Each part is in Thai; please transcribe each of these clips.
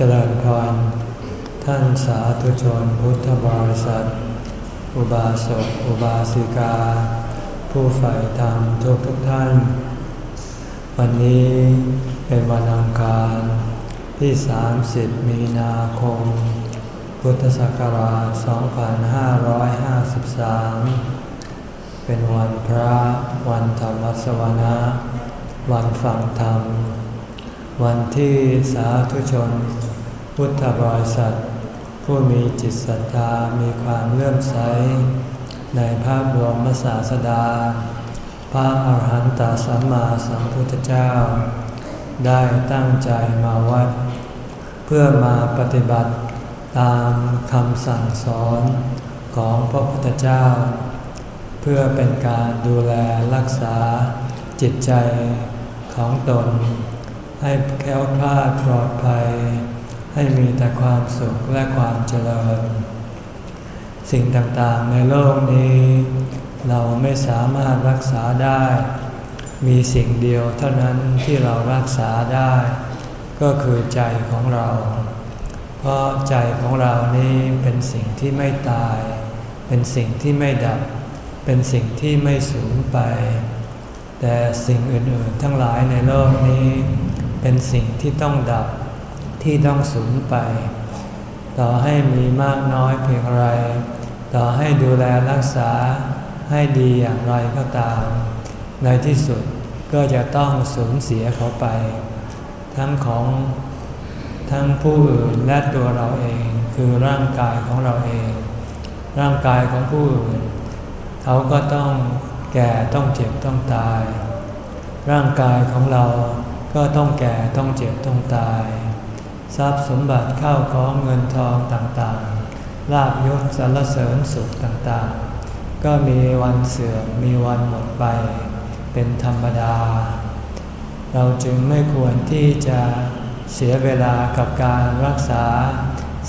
เจริญพร ท่านสาธุชนพุทธบริษัท อุบาสก อุบาสิกา ผู้ใฝ่ธรรมทุกทุกท่าน วันนี้เป็นวันอังคารที่ 30 มีนาคม พุทธศักราช 2553 เป็นวันพระ วันธรรมสวนะ วันฟังธรรมวันที่สาธุชน พุทธบริษัท ผู้มีจิตศรัทธามีความเลื่อมใส ในพระบรมศาสดา พระอาหารหันตสัมมาสัมพุทธเจ้า ได้ตั้งใจมาวัด เพื่อมาปฏิบัติตามคำสั่งสอนของพระพุทธเจ้า เพื่อเป็นการดูแลรักษาจิตใจของตน ให้แค้วคลาดปลอดภัย ให้มีแต่ความสุขและความเจริญ สิ่งต่างๆในโลกนี้ เราไม่สามารถรักษาได้ มีสิ่งเดียวเท่านั้นที่เรารักษาได้ ก็คือใจของเรา เพราะใจของเรานี้เป็นสิ่งที่ไม่ตาย เป็นสิ่งที่ไม่ดับ เป็นสิ่งที่ไม่สูญไป แต่สิ่งอื่นๆทั้งหลายในโลกนี้ เป็นสิ่งที่ต้องดับ ที่ต้องสูญไป ต่อให้มีมากน้อยเพียงไร ต่อให้ดูแลรักษาให้ดีอย่างไรก็ตาม ในที่สุดก็จะต้องสูญเสียเขาไป ทั้งของทั้งผู้อื่นและตัวเราเองคือร่างกายของเราเอง ร่างกายของผู้อื่น เขาก็ต้องแก่ต้องเจ็บต้องตาย ร่างกายของเราก็ต้องแก่ต้องเจ็บต้องตาย ทรัพย์สมบัติเข้าของเงินทองต่างๆ ลาบยศสรรเสริญสุขต่างๆ ก็มีวันเสื่อมมีวันหมดไป เป็นธรรมดา เราจึงไม่ควรที่จะเสียเวลากับการรักษา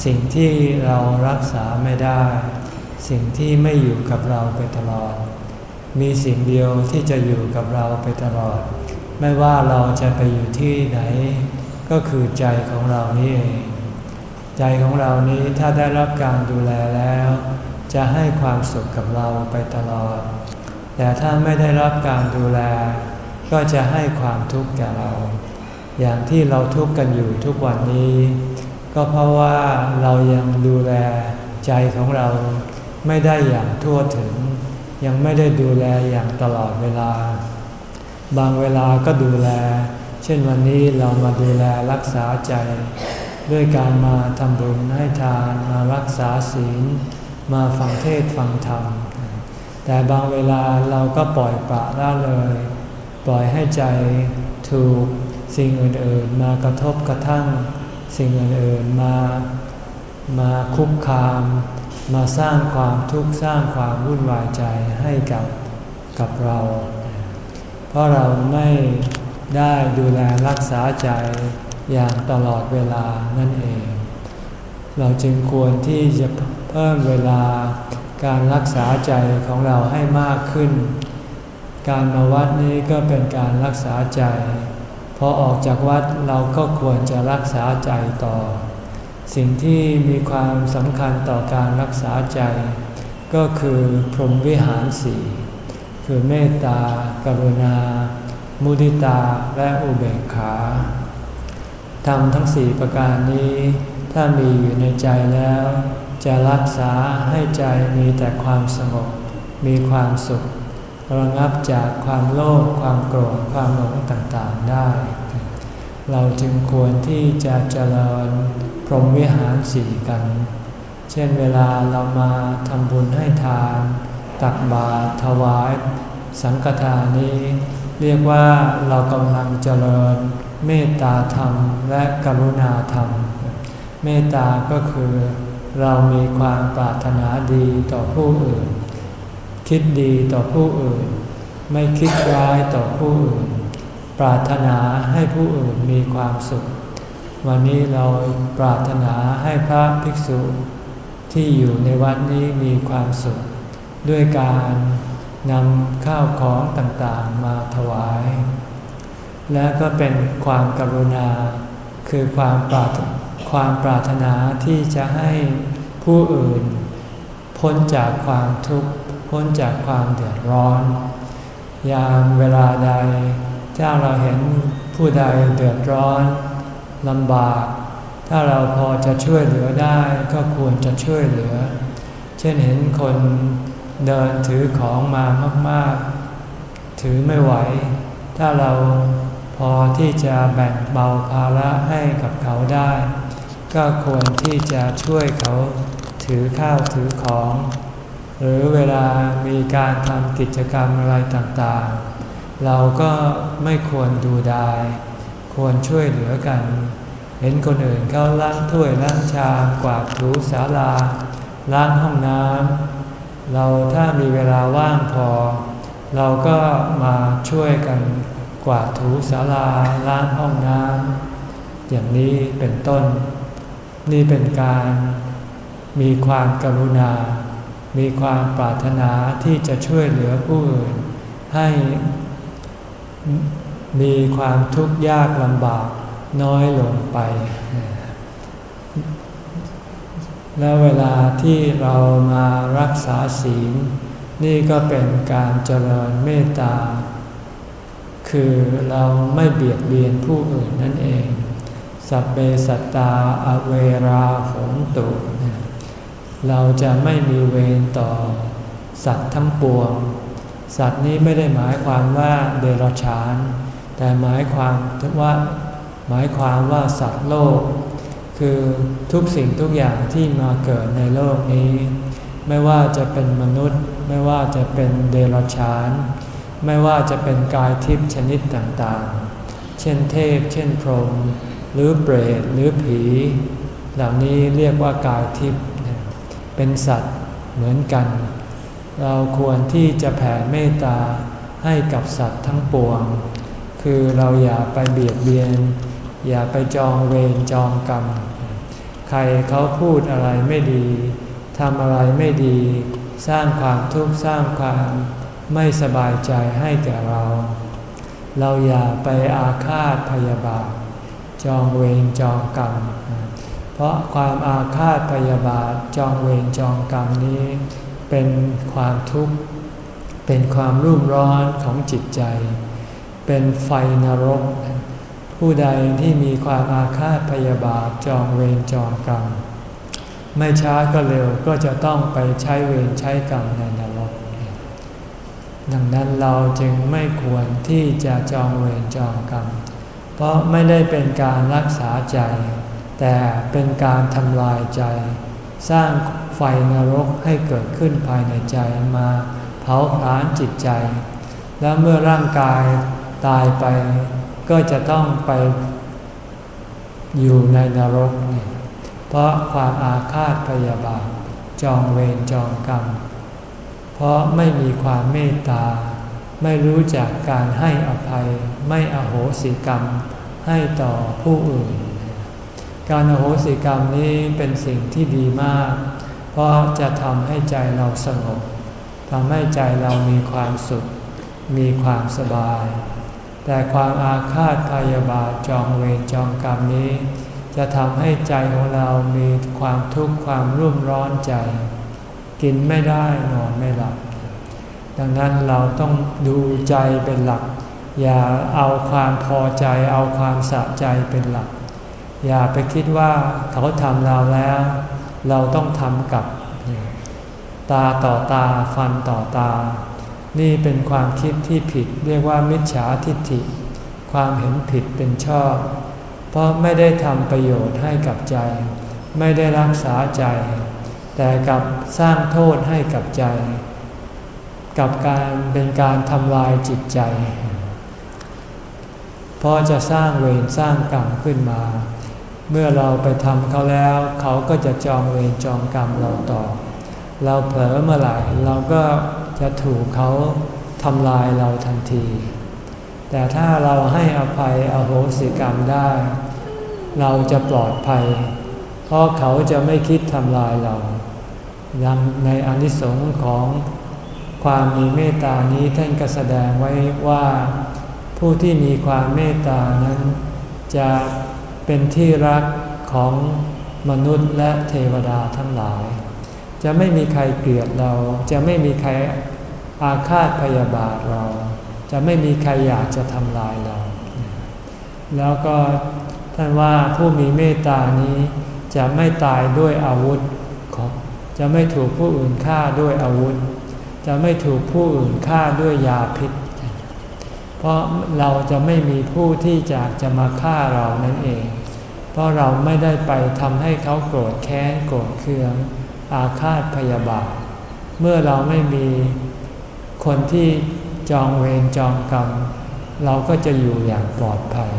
สิ่งที่เรารักษาไม่ได้ สิ่งที่ไม่อยู่กับเราไปตลอด มีสิ่งเดียวที่จะอยู่กับเราไปตลอด ไม่ว่าเราจะไปอยู่ที่ไหน ก็คือใจของเรานี่เอง ใจของเรานี้ถ้าได้รับการดูแลแล้ว จะให้ความสุขกับเราไปตลอด แต่ถ้าไม่ได้รับการดูแล ก็จะให้ความทุกข์แก่เรา อย่างที่เราทุกข์กันอยู่ทุกวันนี้ ก็เพราะว่าเรายังดูแลใจของเราไม่ได้อย่างทั่วถึง ยังไม่ได้ดูแลอย่างตลอดเวลา บางเวลาก็ดูแล เช่นวันนี้เรามาดูแลรักษาใจ ด้วยการมาทำบุญให้ทานมารักษาศีล มาฟังเทศฟังธรรม แต่บางเวลาเราก็ปล่อยปละละเลย ปล่อยให้ใจถูกสิ่งอื่นๆ มากระทบกระทั่ง สิ่งอื่นๆมามาคุกคาม มาสร้างความทุกข์สร้างความวุ่นวายใจให้กับกับเรา เพราะเราไม่ ได้ดูแลรักษาใจอย่างตลอดเวลานั่นเอง เราจึงควรที่จะเพิ่มเวลาการรักษาใจของเราให้มากขึ้น การมาวัดนี้ก็เป็นการรักษาใจ พอออกจากวัดเราก็ควรจะรักษาใจต่อ สิ่งที่มีความสำคัญต่อการรักษาใจ ก็คือพรหมวิหารสี่คือเมตตากรุณา มุทิตาและอุเบกขาทำทั้งสี่ประการนี้ ถ้ามีอยู่ในใจแล้ว จะรักษาให้ใจมีแต่ความสงบ มีความสุข ระงับจากความโลภความโกรธความหลงต่างๆได้ เราจึงควรที่จะเจริญพรหมวิหารสี่กัน เช่นเวลาเรามาทำบุญให้ทาน ตักบาตรถวาย สังฆทานนี้ เรียกว่าเรากำลังเจริญเมตตาธรรมและกรุณาธรรม เมตตาก็คือเรามีความปรารถนาดีต่อผู้อื่น คิดดีต่อผู้อื่น ไม่คิดร้ายต่อผู้อื่น ปรารถนาให้ผู้อื่นมีความสุข วันนี้เราปรารถนาให้พระภิกษุที่อยู่ในวัดนี้มีความสุข ด้วยการ นำข้าวของต่างๆมาถวาย และก็เป็นความกรุณา คือความปรารถความปรารถนาที่จะให้ผู้อื่น พ้นจากความทุกข์พ้นจากความเดือดร้อน ยามเวลาใดถ้าเราเห็นผู้ใดเดือดร้อนลำบาก ถ้าเราพอจะช่วยเหลือได้ก็ควรจะช่วยเหลือ เช่นเห็นคน เดินถือของมามาก ๆ ถือไม่ไหว ถ้าเราพอที่จะแบ่งเบาภาระให้กับเขาได้ ก็ควรที่จะช่วยเขาถือข้าวถือของ หรือเวลามีการทำกิจกรรมอะไรต่างๆ เราก็ไม่ควรดูดาย ควรช่วยเหลือกัน เห็นคนอื่นเขาล้างถ้วยล้างชามกวาดถูศาลาล้างห้องน้ำ เราถ้ามีเวลาว่างพอ เราก็มาช่วยกันกวาดถูศาลาล้างห้องน้ำอย่างนี้เป็นต้น นี่เป็นการมีความกรุณา มีความปรารถนาที่จะช่วยเหลือผู้อื่น ให้มีความทุกข์ยากลำบากน้อยลงไป แล้วเวลาที่เรามารักษาศีล นี่ก็เป็นการเจริญเมตตา คือเราไม่เบียดเบียนผู้อื่นนั่นเอง สัพเบสัตตาอเวราหงตุ เราจะไม่มีเวรต่อ สัตว์ทั้งปวง สัตว์นี้ไม่ได้หมายความว่าเดรัจฉาน แต่หมายความว่าหมายความว่าสัตว์โลก คือทุกสิ่งทุกอย่างที่มาเกิดในโลกนี้ ไม่ว่าจะเป็นมนุษย์ ไม่ว่าจะเป็นเดรัจฉาน ไม่ว่าจะเป็นกายทิพย์ชนิดต่างๆ เช่นเทพ เช่นพรหมหรือเปรตหรือผี เหล่านี้เรียกว่ากายทิพย์เป็นสัตว์เหมือนกัน เราควรที่จะแผ่เมตตาให้กับสัตว์ทั้งปวง คือเราอย่าไปเบียดเบียน อย่าไปจองเวรจองกรรม ใครเขาพูดอะไรไม่ดีทำอะไรไม่ดี สร้างความทุกข์สร้างความไม่สบายใจให้แก่เรา เราอย่าไปอาฆาตพยาบาท จองเวรจองกรรม เพราะความอาฆาตพยาบาทจองเวรจองกรรมนี้ เป็นความทุกข์ เป็นความรุ่มร้อนของจิตใจ เป็นไฟนรก ผู้ใดที่มีความอาฆาตพยาบาทจองเวรจองกรรม ไม่ช้าก็เร็วก็จะต้องไปใช้เวรใช้กรรมในนรก ดังนั้นเราจึงไม่ควรที่จะจองเวรจองกรรม เพราะไม่ได้เป็นการรักษาใจ แต่เป็นการทำลายใจ สร้างไฟนรกให้เกิดขึ้นภายในใจมาเผาผลาญจิตใจ แล้วเมื่อร่างกายตายไป ก็จะต้องไปอยู่ในนรกนี่เพราะความอาฆาตพยาบาทจองเวรจองกรรม เพราะไม่มีความเมตตา ไม่รู้จักการให้อภัย ไม่อโหสิกรรมให้ต่อผู้อื่น การอโหสิกรรมนี้เป็นสิ่งที่ดีมาก เพราะจะทำให้ใจเราสงบทำให้ใจเรามีความสุข มีความสบาย แต่ความอาฆาตพยาบาทจองเวรจองกรรมนี้ จะทำให้ใจของเรามีความทุกข์ความรุ่มร้อนใจ กินไม่ได้นอนไม่หลับ ดังนั้นเราต้องดูใจเป็นหลัก อย่าเอาความพอใจเอาความสะใจเป็นหลัก อย่าไปคิดว่าเขาทำเราแล้ว เราต้องทำกับตาต่อตาฟันต่อตา นี่เป็นความคิดที่ผิดเรียกว่ามิจฉาทิฏฐิ ความเห็นผิดเป็นชอบ เพราะไม่ได้ทำประโยชน์ให้กับใจ ไม่ได้รักษาใจ แต่กับสร้างโทษให้กับใจ กับการเป็นการทำลายจิตใจ เพราะจะสร้างเวรสร้างกรรมขึ้นมา เมื่อเราไปทำเขาแล้ว เขาก็จะจองเวรจองกรรมเราต่อ เราเผลอเมื่อไหร่เราก็ จะถูกเขาทำลายเราทันที แต่ถ้าเราให้อภัยอโหสิกรรมได้ เราจะปลอดภัย เพราะเขาจะไม่คิดทำลายเราดังในอนิสงค์ของความมีเมตตานี้ท่านก็แสดงไว้ว่าผู้ที่มีความเมตตานั้น จะเป็นที่รักของมนุษย์และเทวดาทั้งหลาย จะไม่มีใครเกลียดเรา จะไม่มีใคร อาฆาตพยาบาทเรา จะไม่มีใครอยากจะทำลายเรา แล้วก็ท่านว่าผู้มีเมตตานี้จะไม่ตายด้วยอาวุธของจะไม่ถูกผู้อื่นฆ่าด้วยอาวุธ จะไม่ถูกผู้อื่นฆ่าด้วยยาพิษ เพราะเราจะไม่มีผู้ที่จะจะมาฆ่าเรานั่นเอง เพราะเราไม่ได้ไปทำให้เขาโกรธแค้นโกรธเคือง อาฆาตพยาบาท เมื่อเราไม่มี คนที่จองเวรจองกรรม เราก็จะอยู่อย่างปลอดภัย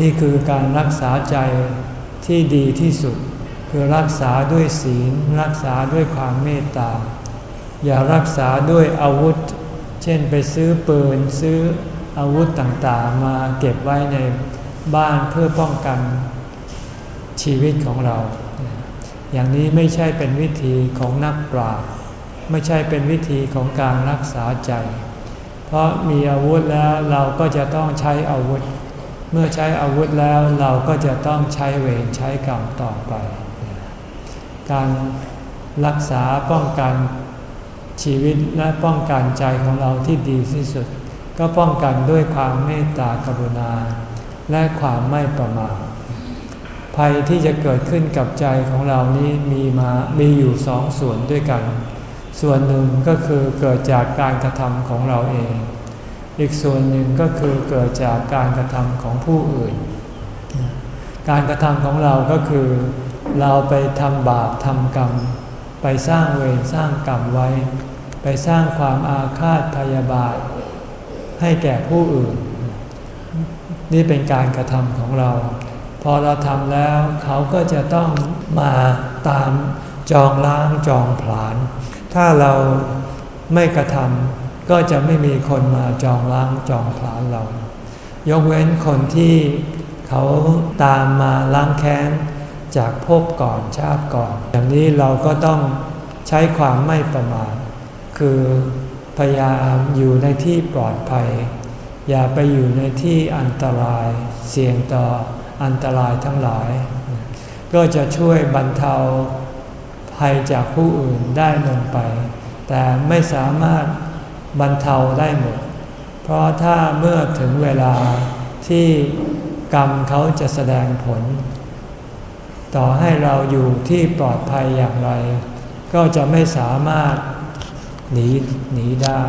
นี่คือการรักษาใจที่ดีที่สุด คือรักษาด้วยศีล รักษาด้วยความเมตตา อย่ารักษาด้วยอาวุธ เช่นไปซื้อปืนซื้ออาวุธต่างๆ มาเก็บไว้ในบ้านเพื่อป้องกันชีวิตของเรา อย่างนี้ไม่ใช่เป็นวิธีของนักปราชญ์ ไม่ใช่เป็นวิธีของการรักษาใจ เพราะมีอาวุธแล้วเราก็จะต้องใช้อาวุธ เมื่อใช้อาวุธแล้วเราก็จะต้องใช้เวรใช้กรรมต่อไป การรักษาป้องกันชีวิตและป้องกันใจของเราที่ดีที่สุด ก็ป้องกันด้วยความเมตตากรุณา และความไม่ประมาทภัยที่จะเกิดขึ้นกับใจของเรานี้มีมา มีอยู่สองส่วนด้วยกัน ส่วนหนึ่งก็คือเกิดจากการกระทำของเราเอง อีกส่วนหนึ่งก็คือเกิดจากการกระทำของผู้อื่น การกระทำของเราก็คือ เราไปทำบาปทำกรรม ไปสร้างเวรสร้างกรรมไว้ ไปสร้างความอาฆาตพยาบาท ให้แก่ผู้อื่น นี่เป็นการกระทำของเรา พอเราทำแล้วเขาก็จะต้องมาตามจองล้างจองผลาญ ถ้าเราไม่กระทำก็จะไม่มีคนมาจองล้างจองผลาญเรา ยกเว้นคนที่เขาตามมาล้างแค้นจากภพก่อนชาติก่อน อย่างนี้เราก็ต้องใช้ความไม่ประมาทคือพยายามอยู่ในที่ปลอดภัย อย่าไปอยู่ในที่อันตราย เสี่ยงต่ออันตรายทั้งหลาย ก็จะช่วยบรรเทา ภัยจากผู้อื่นได้ลงไป แต่ไม่สามารถบรรเทาได้หมด เพราะถ้าเมื่อถึงเวลาที่กรรมเขาจะแสดงผล ต่อให้เราอยู่ที่ปลอดภัยอย่างไร ก็จะไม่สามารถหนีหนีได้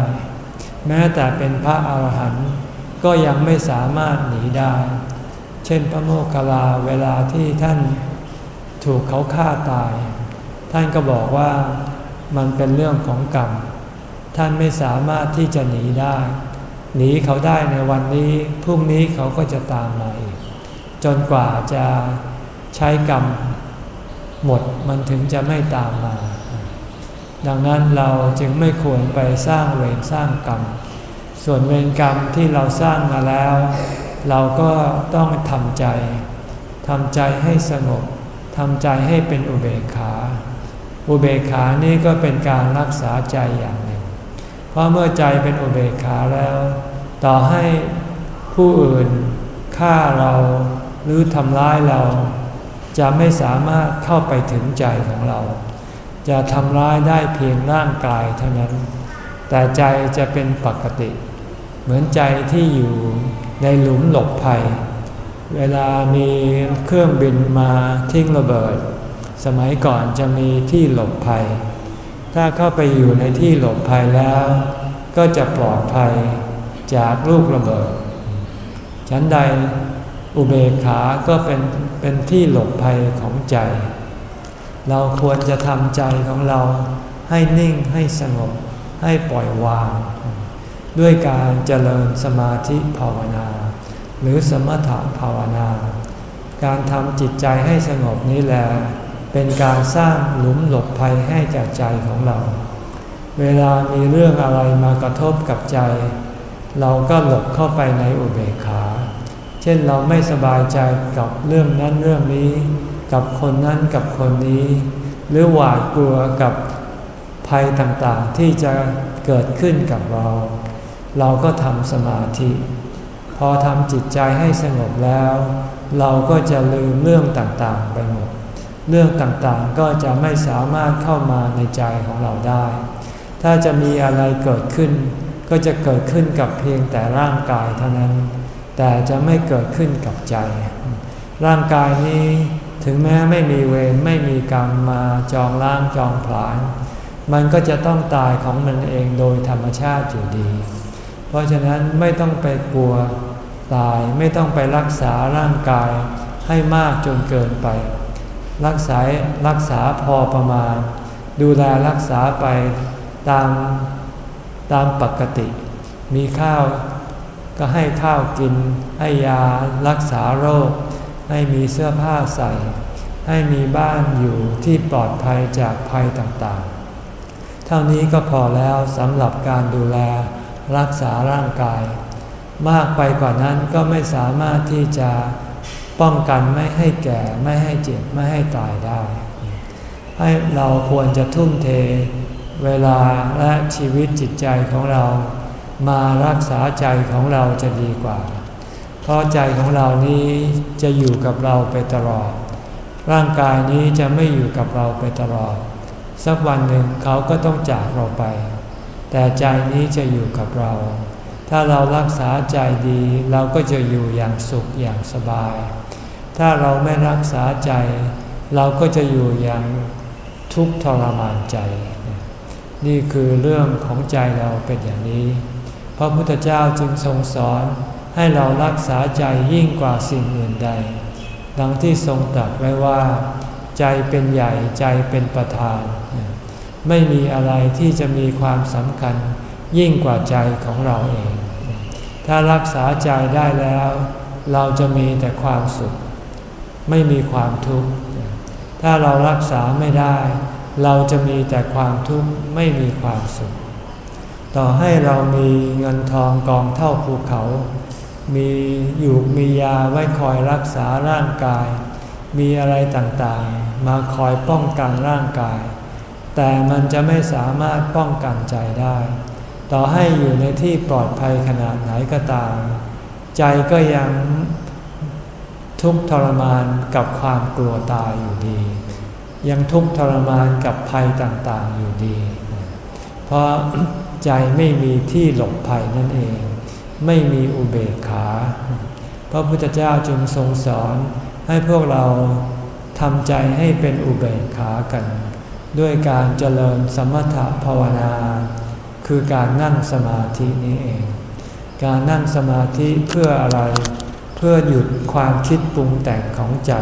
แม้แต่เป็นพระอาหารหันต์ก็ยังไม่สามารถหนีได้ เช่นพระโมคคัลลาเวลาที่ท่านถูกเขาฆ่าตาย ท่านก็บอกว่ามันเป็นเรื่องของกรรม ท่านไม่สามารถที่จะหนีได้ หนีเขาได้ในวันนี้พรุ่งนี้เขาก็จะตามมาอีก จนกว่าจะใช้กรรม หมดมันถึงจะไม่ตามมา ดังนั้นเราจึงไม่ควรไปสร้างเวรสร้างกรรม ส่วนเวรกรรมที่เราสร้างมาแล้ว เราก็ต้องทำใจทำใจให้สงบทำใจให้เป็นอุเบกขา อุเบกขานี่ก็เป็นการรักษาใจอย่างหนึ่ง เพราะเมื่อใจเป็นอุเบกขาแล้ว ต่อให้ผู้อื่นฆ่าเราหรือทำร้ายเรา จะไม่สามารถเข้าไปถึงใจของเรา จะทำร้ายได้เพียงร่างกายเท่านั้น แต่ใจจะเป็นปกติ เหมือนใจที่อยู่ในหลุมหลบภัย เวลามีเครื่องบินมาทิ้งระเบิด สมัยก่อนจะมีที่หลบภัย ถ้าเข้าไปอยู่ในที่หลบภัยแล้ว ก็จะปลอดภัยจากลูกระเบิด ฉันใดอุเบกขา ก็เป็นเป็นที่หลบภัยของใจ เราควรจะทำใจของเราให้นิ่งให้สงบให้ปล่อยวาง ด้วยการเจริญสมาธิภาวนา หรือสมถะภาวนา การทำจิตใจให้สงบนี้แหละ เป็นการสร้างหลุมหลบภัยให้แก่ใจของเรา เวลามีเรื่องอะไรมากระทบกับใจ เราก็หลบเข้าไปในอุเบกขา เช่นเราไม่สบายใจกับเรื่องนั้นเรื่องนี้ กับคนนั้นกับคนนี้ หรือหวาดกลัวกับภัยต่างๆที่จะเกิดขึ้นกับเรา เราก็ทำสมาธิ พอทำจิตใจให้สงบแล้ว เราก็จะลืมเรื่องต่างๆไปหมด เรื่องต่างๆก็จะไม่สามารถเข้ามาในใจของเราได้ ถ้าจะมีอะไรเกิดขึ้น ก็จะเกิดขึ้นกับเพียงแต่ร่างกายเท่านั้น แต่จะไม่เกิดขึ้นกับใจ ร่างกายนี้ถึงแม้ไม่มีเวรไม่มีกรรมมาจองล้างจองผลาญมันก็จะต้องตายของมันเองโดยธรรมชาติอยู่ดี เพราะฉะนั้นไม่ต้องไปกลัวตายไม่ต้องไปรักษาร่างกายให้มากจนเกินไป รักษารักษาพอประมาณ ดูแลรักษาไปตามตามปกติ มีข้าวก็ให้ข้าวกิน ให้ยารักษาโรค ให้มีเสื้อผ้าใส่ ให้มีบ้านอยู่ที่ปลอดภัยจากภัยต่างๆ เท่านี้ก็พอแล้วสำหรับการดูแลรักษาร่างกาย มากไปกว่านั้นก็ไม่สามารถที่จะ ป้องกันไม่ให้แก่ไม่ให้เจ็บไม่ให้ตายได้ ให้เราควรจะทุ่มเทเวลาและชีวิตจิตใจของเรา มารักษาใจของเราจะดีกว่า เพราะใจของเรานี้จะอยู่กับเราไปตลอด ร่างกายนี้จะไม่อยู่กับเราไปตลอด สักวันหนึ่งเขาก็ต้องจากเราไป แต่ใจนี้จะอยู่กับเรา ถ้าเรารักษาใจดีเราก็จะอยู่อย่างสุขอย่างสบาย ถ้าเราไม่รักษาใจ เราก็จะอยู่อย่างทุกข์ทรมานใจ นี่คือเรื่องของใจเราเป็นอย่างนี้ พระพุทธเจ้าจึงทรงสอนให้เรารักษาใจยิ่งกว่าสิ่งอื่นใด ดังที่ทรงตรัสไว้ว่า ใจเป็นใหญ่ใจเป็นประธาน ไม่มีอะไรที่จะมีความสำคัญยิ่งกว่าใจของเราเอง ถ้ารักษาใจได้แล้ว เราจะมีแต่ความสุข ไม่มีความทุกข์ ถ้าเรารักษาไม่ได้ เราจะมีแต่ความทุกข์ไม่มีความสุข ต่อให้เรามีเงินทองกองเท่าภูเขา มีอยู่มียาไว้คอยรักษาร่างกาย มีอะไรต่างๆ มาคอยป้องกันร่างกาย แต่มันจะไม่สามารถป้องกันใจได้ ต่อให้อยู่ในที่ปลอดภัยขนาดไหนก็ตาม ใจก็ยัง ทุกทรมานกับความกลัวตายอยู่ดี ยังทุกทรมานกับภัยต่างๆอยู่ดี เพราะใจไม่มีที่หลบภัยนั่นเอง ไม่มีอุเบกขาพระพุทธเจ้าจึงทรงสอนให้พวกเราทำใจให้เป็นอุเบกขากัน ด้วยการเจริญสมถภาวนา คือการนั่งสมาธินี้เอง การนั่งสมาธิเพื่ออะไร พื่อหยุดความคิดปรุงแต่งของใจ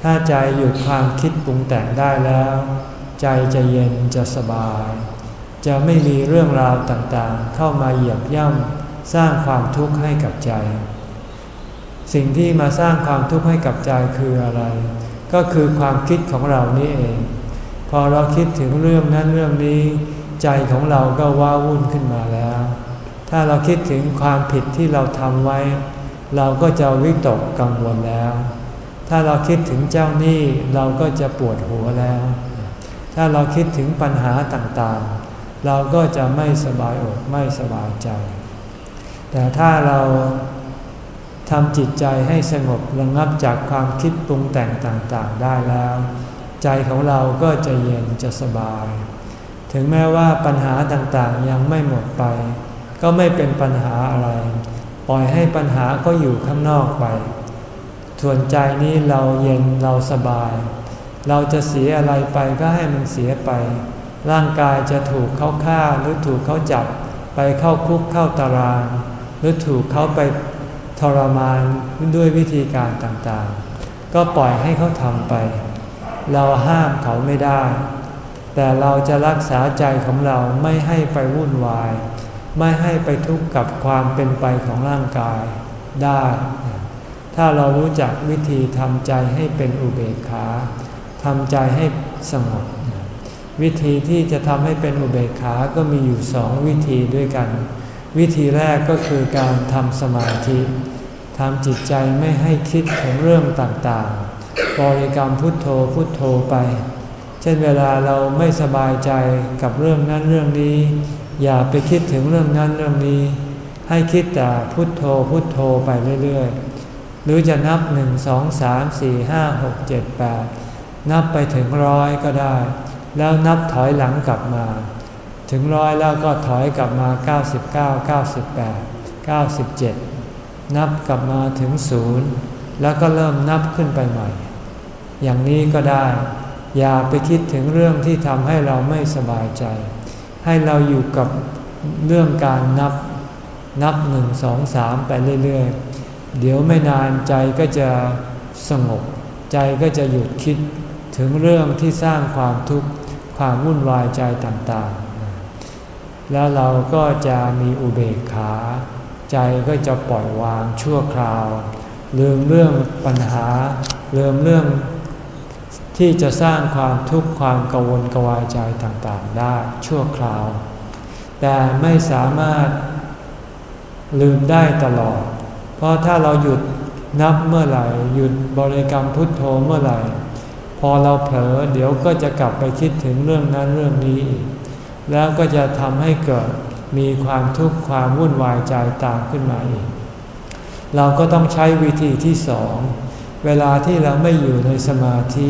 ถ้าใจหยุดความคิดปรุงแต่งได้แล้ว ใจจะเย็นจะสบาย จะไม่มีเรื่องราวต่างๆ เข้ามาเหยียบย่ำสร้างความทุกข์ให้กับใจ สิ่งที่มาสร้างความทุกข์ให้กับใจคืออะไร ก็คือความคิดของเรานี่เอง พอเราคิดถึงเรื่องนั้นเรื่องนี้ ใจของเราก็ว้าวุ่นขึ้นมาแล้ว ถ้าเราคิดถึงความผิดที่เราทำไว้ เราก็จะวิตกกังวลแล้ว ถ้าเราคิดถึงเจ้าหนี้เราก็จะปวดหัวแล้ว ถ้าเราคิดถึงปัญหาต่างๆ เราก็จะไม่สบายอกไม่สบายใจ แต่ถ้าเราทำจิตใจให้สงบระงับจากความคิดปรุงแต่งต่างๆได้แล้ว ใจของเราก็จะเย็นจะสบาย ถึงแม้ว่าปัญหาต่างๆยังไม่หมดไป ก็ไม่เป็นปัญหาอะไร ปล่อยให้ปัญหาก็อยู่ข้างนอกไปส่วนใจนี้เราเย็นเราสบาย เราจะเสียอะไรไปก็ให้มันเสียไป ร่างกายจะถูกเขาฆ่าหรือถูกเขาจับ ไปเข้าคุกเข้าตาราง หรือถูกเขาไปทรมานด้วยวิธีการต่างๆ ก็ปล่อยให้เขาทำไป เราห้ามเขาไม่ได้ แต่เราจะรักษาใจของเราไม่ให้ไปวุ่นวาย ไม่ให้ไปทุกข์กับความเป็นไปของร่างกายได้ ถ้าเรารู้จักวิธีทำใจให้เป็นอุเบกขาทำใจให้สงบวิธีที่จะทำให้เป็นอุเบกขา ก็มีอยู่สองวิธีด้วยกัน วิธีแรกก็คือการทำสมาธิทำจิตใจไม่ให้คิดถึงเรื่องต่างๆ บริกรรมพุทโธพุทโธไป เช่นเวลาเราไม่สบายใจกับเรื่องนั้นเรื่องนี้ อย่าไปคิดถึงเรื่องนั้นเรื่องนี้ ให้คิดแต่พุทโธพุทโธไปเรื่อยๆ หรือจะนับหนึ่งสองสามสี่ห้าหกเจ็ดแปดนับไปถึงร้อยก็ได้ แล้วนับถอยหลังกลับมา ถึงร้อยแล้วก็ถอยกลับมา 99 98 97 นับกลับมาถึงศูนย์แล้วก็เริ่มนับขึ้นไปใหม่ อย่างนี้ก็ได้ อย่าไปคิดถึงเรื่องที่ทำให้เราไม่สบายใจ ให้เราอยู่กับเรื่องการนับนับหนึ่งสองสามไปเรื่อยๆ เดี๋ยวไม่นานใจก็จะสงบ ใจก็จะหยุดคิดถึงเรื่องที่สร้างความทุกข์ความวุ่นวายใจต่างๆ แล้วเราก็จะมีอุเบกขา ใจก็จะปล่อยวางชั่วคราวลืมเรื่องปัญหาลืมเรื่อง ที่จะสร้างความทุกข์ความกังวลกวายใจต่างๆได้ชั่วคราว แต่ไม่สามารถลืมได้ตลอด เพราะถ้าเราหยุดนับเมื่อไหร่ หยุดบริกรรมพุทโธเมื่อไหร่ พอเราเผลอเดี๋ยวก็จะกลับไปคิดถึงเรื่องนั้นเรื่องนี้อีกแล้วก็จะทำให้เกิดมีความทุกข์ความวุ่นวายใจตามขึ้นมาอีก เราก็ต้องใช้วิธีที่สอง เวลาที่เราไม่อยู่ในสมาธิ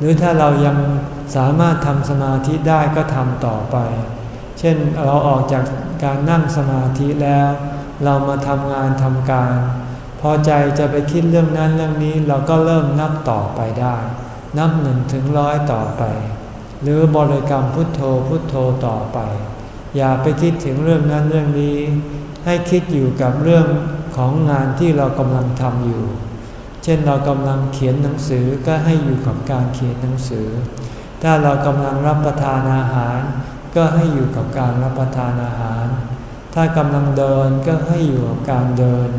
หรือถ้าเรายังสามารถทำสมาธิได้ก็ทำต่อไป เช่นเราออกจากการนั่งสมาธิแล้ว เรามาทำงานทำการ พอใจจะไปคิดเรื่องนั้นเรื่องนี้เราก็เริ่มนับต่อไปได้ นับหนึ่งถึงร้อยต่อไป หรือบริกรรมพุทโธพุทโธต่อไป อย่าไปคิดถึงเรื่องนั้นเรื่องนี้ ให้คิดอยู่กับเรื่องของงานที่เรากำลังทำอยู่ เช่นเรากำลังเขียนหนังสือก็ให้อยู่กับการเขียนหนังสือ ถ้าเรากำลังรับประทานอาหาร ก็ให้อยู่กับการรับประทานอาหาร ถ้ากำลังเดินก็ให้อยู่กับการเดิน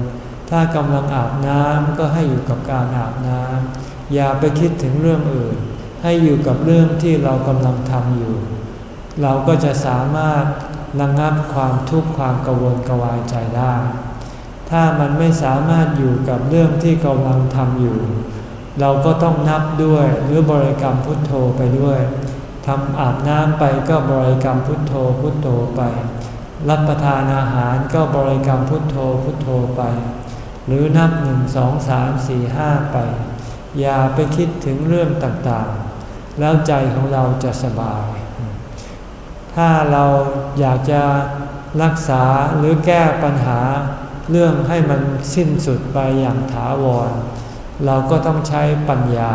ถ้ากำลังอาบน้ำก็ให้อยู่กับการอาบน้ำอย่าไปคิดถึงเรื่องอื่น ให้อยู่กับเรื่องที่เรากำลังทำอยู่ เราก็จะสามารถระงับความทุกข์ความกังวลกวายใจได้ ถ้ามันไม่สามารถอยู่กับเรื่องที่กำลังทำอยู่ เราก็ต้องนับด้วยหรือบริกรรมพุทโธไปด้วยทำอาบน้ำไปก็บริกรรมพุทโธพุทโธไป รับประทานอาหารก็บริกรรมพุทโธพุทโธไป หรือนับหนึ่งสองสามสี่ห้าไป อย่าไปคิดถึงเรื่องต่างๆ แล้วใจของเราจะสบาย ถ้าเราอยากจะรักษาหรือแก้ปัญหา เรื่องให้มันสิ้นสุดไปอย่างถาวร เราก็ต้องใช้ปัญญา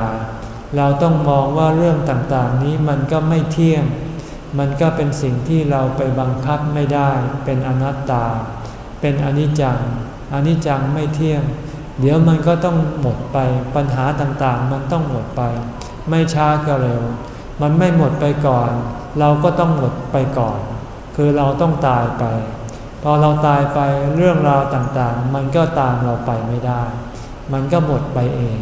เราต้องมองว่าเรื่องต่างๆนี้มันก็ไม่เที่ยง มันก็เป็นสิ่งที่เราไปบังคับไม่ได้ เป็นอนัตตา เป็นอนิจจัง อนิจจังไม่เที่ยง เดี๋ยวมันก็ต้องหมดไป ปัญหาต่างๆ มันต้องหมดไป ไม่ช้าก็เร็ว มันไม่หมดไปก่อน เราก็ต้องหมดไปก่อน คือเราต้องตายไป อเราตายไปเรื่องราวต่างๆ มันก็ตามเราไปไม่ได้ มันก็หมดไปเอง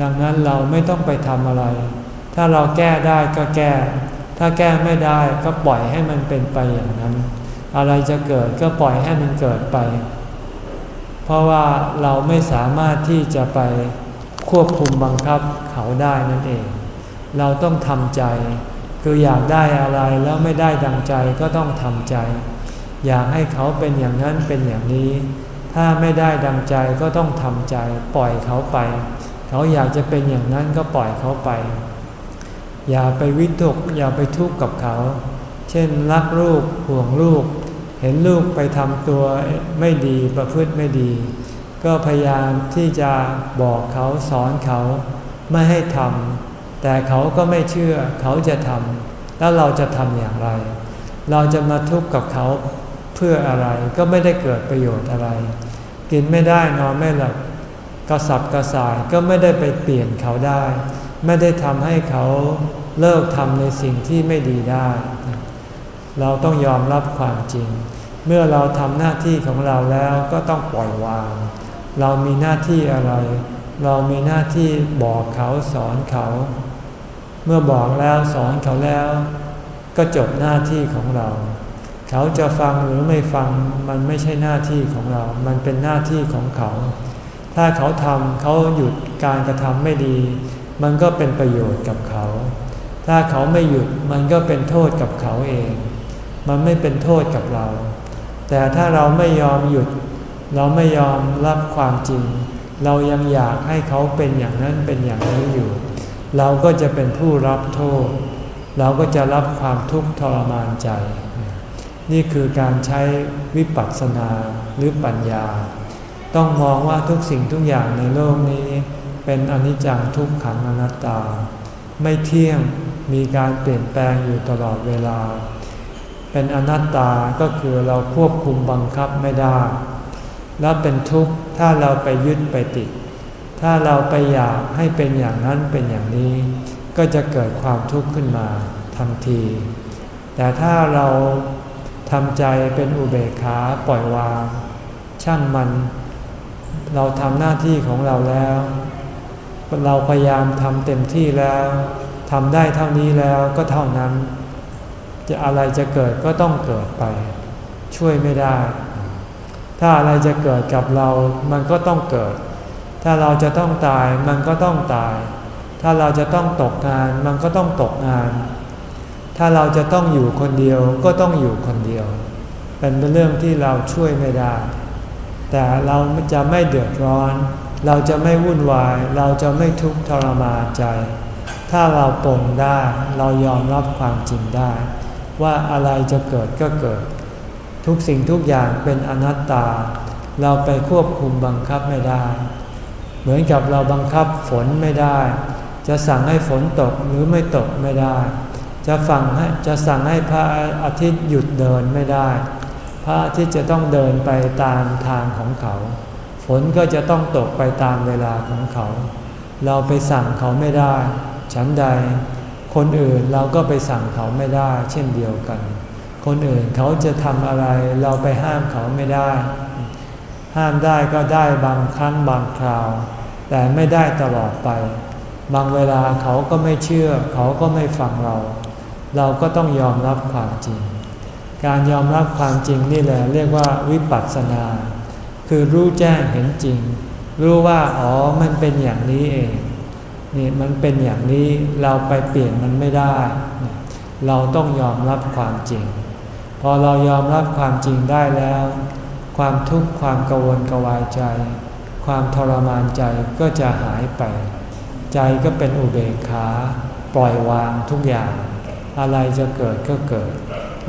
ดังนั้นเราไม่ต้องไปทำอะไร ถ้าเราแก้ได้ก็แก้ ถ้าแก้ไม่ได้ก็ปล่อยให้มันเป็นไปอย่างนั้น อะไรจะเกิดก็ปล่อยให้มันเกิดไป เพราะว่าเราไม่สามารถที่จะไปควบคุมบังคับเขาได้นั่นเอง เราต้องทำใจ คืออยากได้อะไรแล้วไม่ได้ดังใจก็ต้องทำใจ อยากให้เขาเป็นอย่างนั้นเป็นอย่างนี้ ถ้าไม่ได้ดังใจก็ต้องทำใจปล่อยเขาไป เขาอยากจะเป็นอย่างนั้นก็ปล่อยเขาไป อย่าไปวิตกอย่าไปทุกข์กับเขา เช่นรักลูกห่วงลูก เห็นลูกไปทำตัวไม่ดีประพฤติไม่ดี ก็พยายามที่จะบอกเขาสอนเขาไม่ให้ทำแต่เขาก็ไม่เชื่อเขาจะทำแล้วเราจะทำอย่างไร เราจะมาทุกข์กับเขา เพื่ออะไรก็ไม่ได้เกิดประโยชน์อะไร กินไม่ได้นอนไม่หลับกระสับกระส่ายก็ไม่ได้ไปเปลี่ยนเขาได้ ไม่ได้ทำให้เขาเลิกทำในสิ่งที่ไม่ดีได้ เราต้องยอมรับความจริง เมื่อเราทำหน้าที่ของเราแล้วก็ต้องปล่อยวาง เรามีหน้าที่อะไร เรามีหน้าที่บอกเขาสอนเขา เมื่อบอกแล้วสอนเขาแล้ว ก็จบหน้าที่ของเรา เขาจะฟังหรือไม่ฟังมันไม่ใช่หน้าที่ของเรา มันเป็นหน้าที่ของเขา ถ้าเขาทำเขาหยุดการกระทำไม่ดี มันก็เป็นประโยชน์กับเขา ถ้าเขาไม่หยุดมันก็เป็นโทษกับเขาเอง มันไม่เป็นโทษกับเรา แต่ถ้าเราไม่ยอมหยุด เราไม่ยอมรับความจริง เรายังอยากให้เขาเป็นอย่างนั้นเป็นอย่างนี้อยู่ เราก็จะเป็นผู้รับโทษ เราก็จะรับความทุกข์ทรมานใจ นี่คือการใช้วิปัสสนาหรือปัญญา ต้องมองว่าทุกสิ่งทุกอย่างในโลกนี้ เป็นอนิจจังทุกขังอนัตตา ไม่เที่ยงมีการเปลี่ยนแปลงอยู่ตลอดเวลา เป็นอนัตตาก็คือเราควบคุมบังคับไม่ได้ แล้วเป็นทุกข์ถ้าเราไปยึดไปติด ถ้าเราไปอยากให้เป็นอย่างนั้นเป็นอย่างนี้ ก็จะเกิดความทุกข์ขึ้นมาทันที แต่ถ้าเรา ทำใจเป็นอุเบกขาปล่อยวาง ช่างมัน เราทำหน้าที่ของเราแล้ว เราพยายามทำเต็มที่แล้วทำได้เท่านี้แล้วก็เท่านั้น จะอะไรจะเกิดก็ต้องเกิดไป ช่วยไม่ได้ ถ้าอะไรจะเกิดกับเรา มันก็ต้องเกิด ถ้าเราจะต้องตายมันก็ต้องตาย ถ้าเราจะต้องตกงานมันก็ต้องตกงาน ถ้าเราจะต้องอยู่คนเดียวก็ต้องอยู่คนเดียว เป็นเรื่องที่เราช่วยไม่ได้ แต่เราจะไม่เดือดร้อน เราจะไม่วุ่นวาย เราจะไม่ทุกข์ทรมานใจ ถ้าเราปรงได้เรายอมรับความจริงได้ ว่าอะไรจะเกิดก็เกิด ทุกสิ่งทุกอย่างเป็นอนัตตา เราไปควบคุมบังคับไม่ได้ เหมือนกับเราบังคับฝนไม่ได้ จะสั่งให้ฝนตกหรือไม่ตกไม่ได้ จะฟังให้จะสั่งให้พระอาทิตย์หยุดเดินไม่ได้ พระอาทิตย์จะต้องเดินไปตามทางของเขา ฝนก็จะต้องตกไปตามเวลาของเขา เราไปสั่งเขาไม่ได้ ฉันใด คนอื่นเราก็ไปสั่งเขาไม่ได้ เช่นเดียวกัน คนอื่นเขาจะทำอะไรเราไปห้ามเขาไม่ได้ ห้ามได้ก็ได้บางครั้งบางคราว แต่ไม่ได้ตลอดไป บางเวลาเขาก็ไม่เชื่อ เขาก็ไม่ฟังเรา เราก็ต้องยอมรับความจริง การยอมรับความจริงนี่แหละเรียกว่าวิปัสสนา คือรู้แจ้งเห็นจริง รู้ว่าอ๋อมันเป็นอย่างนี้เองนี่มันเป็นอย่างนี้เราไปเปลี่ยนมันไม่ได้ เราต้องยอมรับความจริง พอเรายอมรับความจริงได้แล้ว ความทุกข์ความกังวลกวายใจ ความทรมานใจก็จะหายไป ใจก็เป็นอุเบกขา ปล่อยวางทุกอย่าง อะไรจะเกิดก็เกิด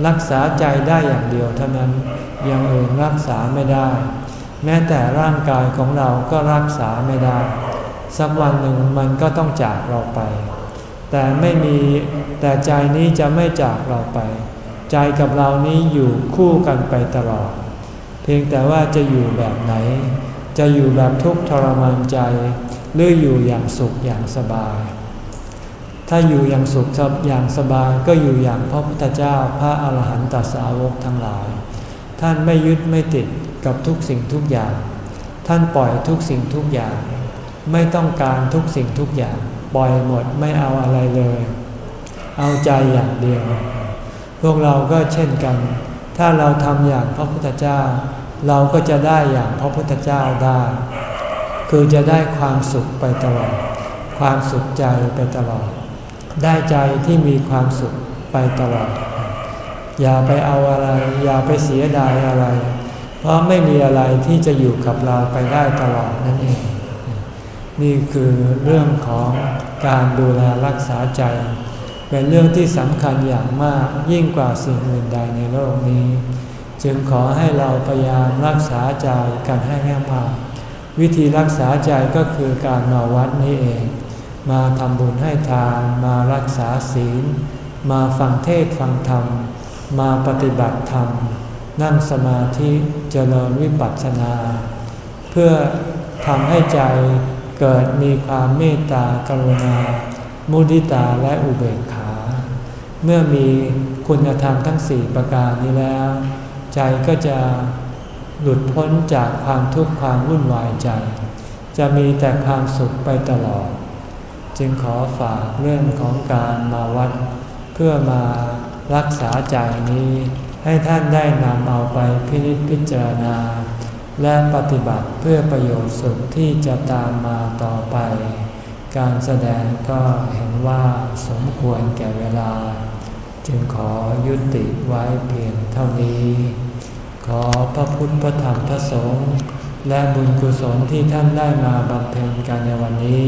รักษาใจได้อย่างเดียวเท่านั้นยังอื่นรักษาไม่ได้ แม้แต่ร่างกายของเราก็รักษาไม่ได้ สักวันหนึ่งมันก็ต้องจากเราไป แต่ไม่มีแต่ใจนี้จะไม่จากเราไป ใจกับเรานี้อยู่คู่กันไปตลอด เพียงแต่ว่าจะอยู่แบบไหน จะอยู่แบบทุกข์ทรมานใจ หรืออยู่อย่างสุขอย่างสบาย ถ้าอยู่อย่างสุขอย่างสบายก็อยู่อย่างพระพุทธเจ้าพระอาหารหันตสาวกทั้งหลาย ท่านไม่ยึดไม่ติดกับทุกสิ่งทุกอย่าง ท่านปล่อยทุกสิ่งทุกอย่าง ไม่ต้องการทุกสิ่งทุกอย่าง ปล่อยหมดไม่เอาอะไรเลย เอาใจอย่างเดียว พวกเราก็เช่นกัน ถ้าเราทำอย่างพระพุทธเจ้า เราก็จะได้อย่างพระพุทธเจ้าได้ คือจะได้ความสุขไปตลอด ความสุขใจไปตลอด ได้ใจที่มีความสุขไปตลอด อย่าไปเอาอะไร อย่าไปเสียดายอะไร เพราะไม่มีอะไรที่จะอยู่กับเราไปได้ตลอดนั่นเอง นี่คือเรื่องของการดูแลรักษาใจ เป็นเรื่องที่สำคัญอย่างมากยิ่งกว่าสิ่งอื่นใดในโลกนี้ จึงขอให้เราพยายามรักษาใจกันให้แน่มากวิธีรักษาใจก็คือการมาวัดนี้เอง มาทำบุญให้ทาน มารักษาศีล มาฟังเทศฟังธรรม มาปฏิบัติธรรม นั่งสมาธิเจริญวิปัสสนา เพื่อทำให้ใจเกิดมีความเมตตากรุณา มุดิตาและอุเบกขา เมื่อมีคุณธรรมทั้งสี่ประการนี้แล้ว ใจก็จะหลุดพ้นจากความทุกข์ความวุ่นวายใจ จะมีแต่ความสุขไปตลอด จึงขอฝากเรื่องของการมาวัด เพื่อมารักษาใจนี้ ให้ท่านได้นำเอาไปพินิจพิจารณา และปฏิบัติเพื่อประโยชน์สุขที่จะตามมาต่อไป การแสดงก็เห็นว่าสมควรแก่เวลา จึงขอยุติไว้เพียงเท่านี้ ขอพระพุทธพระธรรมพระสงฆ์และบุญกุศลที่ท่านได้มาบำเพ็ญกันในวันนี้